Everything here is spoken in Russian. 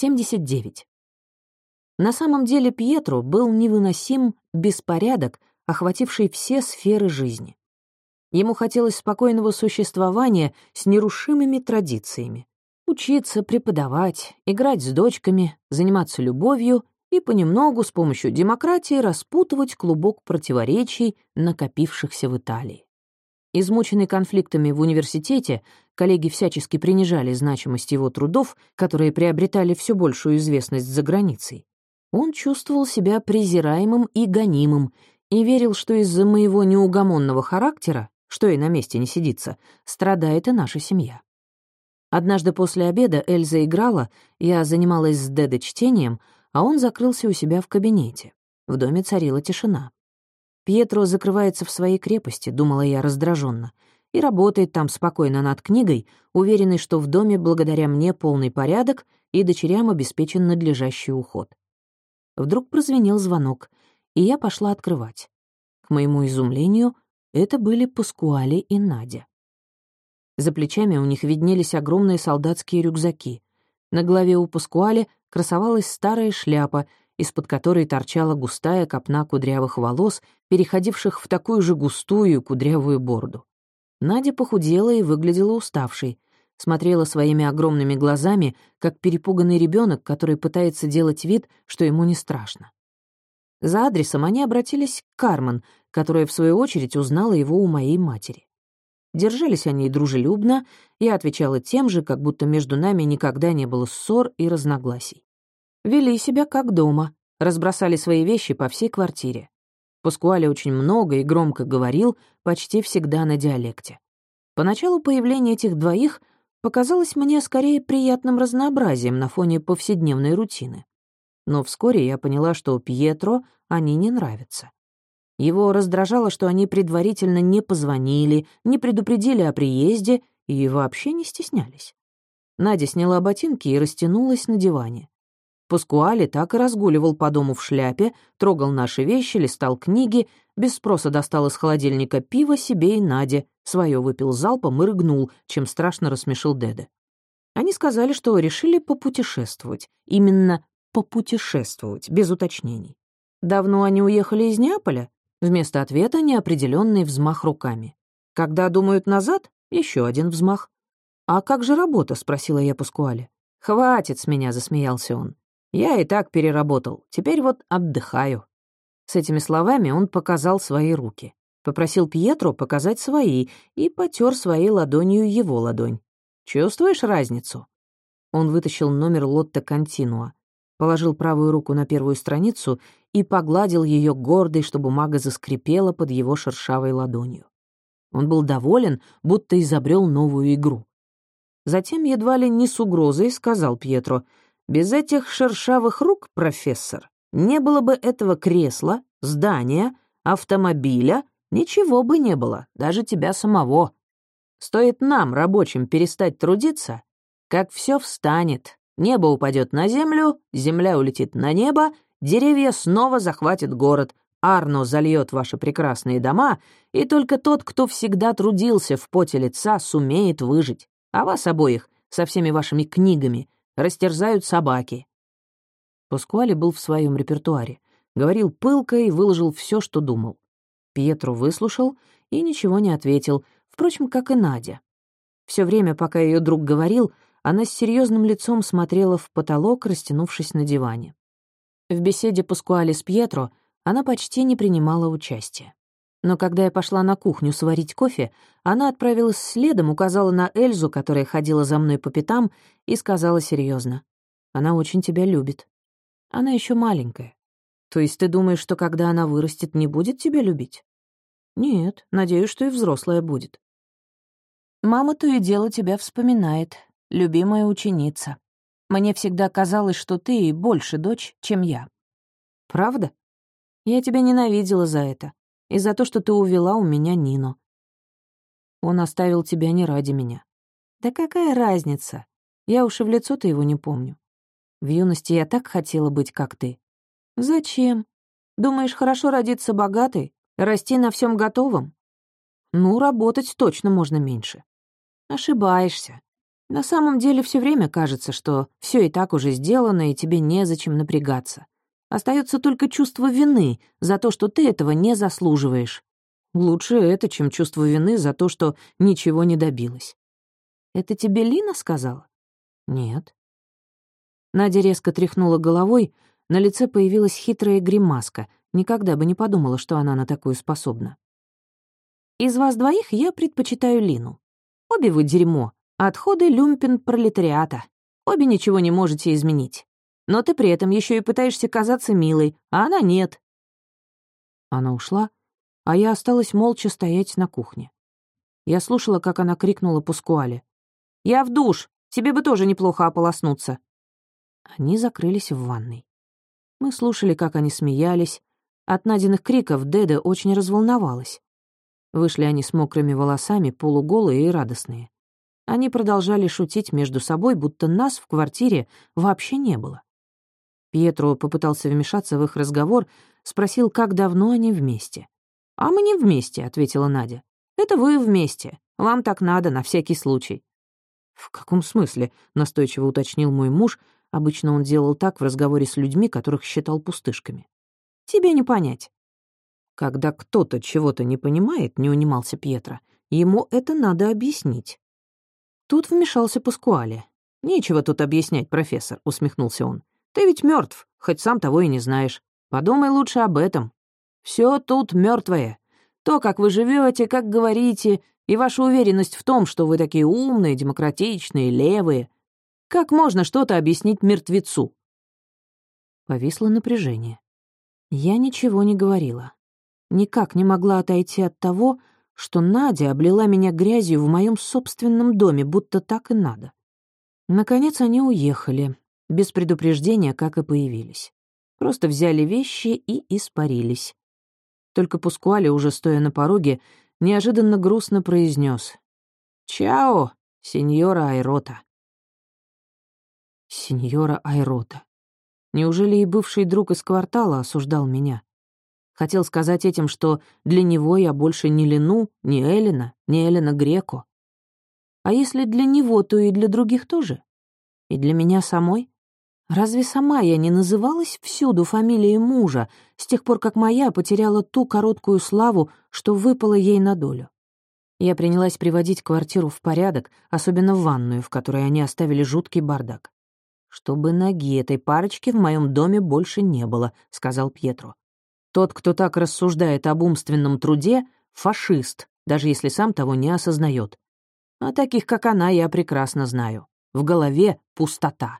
79. На самом деле Пьетро был невыносим беспорядок, охвативший все сферы жизни. Ему хотелось спокойного существования с нерушимыми традициями. Учиться, преподавать, играть с дочками, заниматься любовью и понемногу с помощью демократии распутывать клубок противоречий, накопившихся в Италии. Измученный конфликтами в университете, коллеги всячески принижали значимость его трудов, которые приобретали все большую известность за границей. Он чувствовал себя презираемым и гонимым и верил, что из-за моего неугомонного характера, что и на месте не сидится, страдает и наша семья. Однажды после обеда Эльза играла, я занималась с Дедо чтением, а он закрылся у себя в кабинете. В доме царила тишина. Пьетро закрывается в своей крепости, думала я раздраженно, и работает там спокойно над книгой, уверенный, что в доме благодаря мне полный порядок и дочерям обеспечен надлежащий уход. Вдруг прозвенел звонок, и я пошла открывать. К моему изумлению, это были Паскуали и Надя. За плечами у них виднелись огромные солдатские рюкзаки. На голове у Паскуали красовалась старая шляпа из-под которой торчала густая копна кудрявых волос, переходивших в такую же густую кудрявую борду. Надя похудела и выглядела уставшей, смотрела своими огромными глазами, как перепуганный ребенок, который пытается делать вид, что ему не страшно. За адресом они обратились к Кармен, которая, в свою очередь, узнала его у моей матери. Держались они дружелюбно, я отвечала тем же, как будто между нами никогда не было ссор и разногласий. Вели себя как дома, разбросали свои вещи по всей квартире. Паскуале очень много и громко говорил, почти всегда на диалекте. Поначалу появление этих двоих показалось мне скорее приятным разнообразием на фоне повседневной рутины. Но вскоре я поняла, что Пьетро они не нравятся. Его раздражало, что они предварительно не позвонили, не предупредили о приезде и вообще не стеснялись. Надя сняла ботинки и растянулась на диване. Паскуале так и разгуливал по дому в шляпе, трогал наши вещи, листал книги, без спроса достал из холодильника пиво себе и Наде, свое выпил залпом и рыгнул, чем страшно рассмешил Деде. Они сказали, что решили попутешествовать. Именно попутешествовать, без уточнений. Давно они уехали из Неаполя? Вместо ответа неопределенный взмах руками. Когда думают назад, еще один взмах. «А как же работа?» — спросила я Паскуале. «Хватит с меня», — засмеялся он. Я и так переработал, теперь вот отдыхаю». С этими словами он показал свои руки. Попросил Пьетро показать свои и потер своей ладонью его ладонь. «Чувствуешь разницу?» Он вытащил номер Лотта Континуа, положил правую руку на первую страницу и погладил ее гордой, чтобы бумага заскрипела под его шершавой ладонью. Он был доволен, будто изобрел новую игру. Затем едва ли не с угрозой сказал Пьетро — без этих шершавых рук, профессор, не было бы этого кресла, здания, автомобиля, ничего бы не было, даже тебя самого. Стоит нам, рабочим, перестать трудиться, как все встанет, небо упадет на землю, земля улетит на небо, деревья снова захватят город, Арно зальет ваши прекрасные дома, и только тот, кто всегда трудился в поте лица, сумеет выжить. А вас обоих, со всеми вашими книгами, растерзают собаки». Паскуале был в своем репертуаре, говорил пылко и выложил все, что думал. Пьетро выслушал и ничего не ответил, впрочем, как и Надя. Все время, пока ее друг говорил, она с серьезным лицом смотрела в потолок, растянувшись на диване. В беседе Паскуале с Пьетро она почти не принимала участия. Но когда я пошла на кухню сварить кофе, она отправилась следом, указала на Эльзу, которая ходила за мной по пятам, и сказала серьезно: «Она очень тебя любит. Она еще маленькая. То есть ты думаешь, что когда она вырастет, не будет тебя любить?» «Нет, надеюсь, что и взрослая будет». «Мама то и дело тебя вспоминает, любимая ученица. Мне всегда казалось, что ты больше дочь, чем я». «Правда? Я тебя ненавидела за это и за то, что ты увела у меня Нину. Он оставил тебя не ради меня. Да какая разница? Я уж и в лицо-то его не помню. В юности я так хотела быть, как ты. Зачем? Думаешь, хорошо родиться богатой, расти на всем готовом? Ну, работать точно можно меньше. Ошибаешься. На самом деле все время кажется, что все и так уже сделано, и тебе незачем напрягаться. Остается только чувство вины за то, что ты этого не заслуживаешь. Лучше это, чем чувство вины за то, что ничего не добилась. Это тебе Лина сказала? Нет. Надя резко тряхнула головой, на лице появилась хитрая гримаска. Никогда бы не подумала, что она на такую способна. Из вас двоих я предпочитаю Лину. Обе вы дерьмо, отходы люмпен пролетариата. Обе ничего не можете изменить. Но ты при этом еще и пытаешься казаться милой, а она нет. Она ушла, а я осталась молча стоять на кухне. Я слушала, как она крикнула Пускуале. «Я в душ! Тебе бы тоже неплохо ополоснуться!» Они закрылись в ванной. Мы слушали, как они смеялись. От Надиных криков Деда очень разволновалась. Вышли они с мокрыми волосами, полуголые и радостные. Они продолжали шутить между собой, будто нас в квартире вообще не было. Пьетро попытался вмешаться в их разговор, спросил, как давно они вместе. «А мы не вместе», — ответила Надя. «Это вы вместе. Вам так надо, на всякий случай». «В каком смысле?» — настойчиво уточнил мой муж. Обычно он делал так в разговоре с людьми, которых считал пустышками. «Тебе не понять». Когда кто-то чего-то не понимает, не унимался Пьетро, ему это надо объяснить. Тут вмешался Пускуале. «Нечего тут объяснять, профессор», — усмехнулся он. «Ты ведь мертв, хоть сам того и не знаешь. Подумай лучше об этом. Все тут мертвое. То, как вы живете, как говорите, и ваша уверенность в том, что вы такие умные, демократичные, левые. Как можно что-то объяснить мертвецу?» Повисло напряжение. Я ничего не говорила. Никак не могла отойти от того, что Надя облила меня грязью в моем собственном доме, будто так и надо. Наконец они уехали, без предупреждения, как и появились. Просто взяли вещи и испарились. Только Пускуале, уже стоя на пороге, неожиданно грустно произнес «Чао, сеньора Айрота». Сеньора Айрота. Неужели и бывший друг из квартала осуждал меня? Хотел сказать этим, что для него я больше не Лину, не Эллина, не Эллина Греко. А если для него, то и для других тоже? И для меня самой? Разве сама я не называлась всюду фамилией мужа, с тех пор, как моя потеряла ту короткую славу, что выпала ей на долю? Я принялась приводить квартиру в порядок, особенно в ванную, в которой они оставили жуткий бардак. «Чтобы ноги этой парочки в моем доме больше не было», — сказал Пьетро. «Тот, кто так рассуждает об умственном труде, — фашист, даже если сам того не осознает. А таких, как она, я прекрасно знаю. В голове пустота».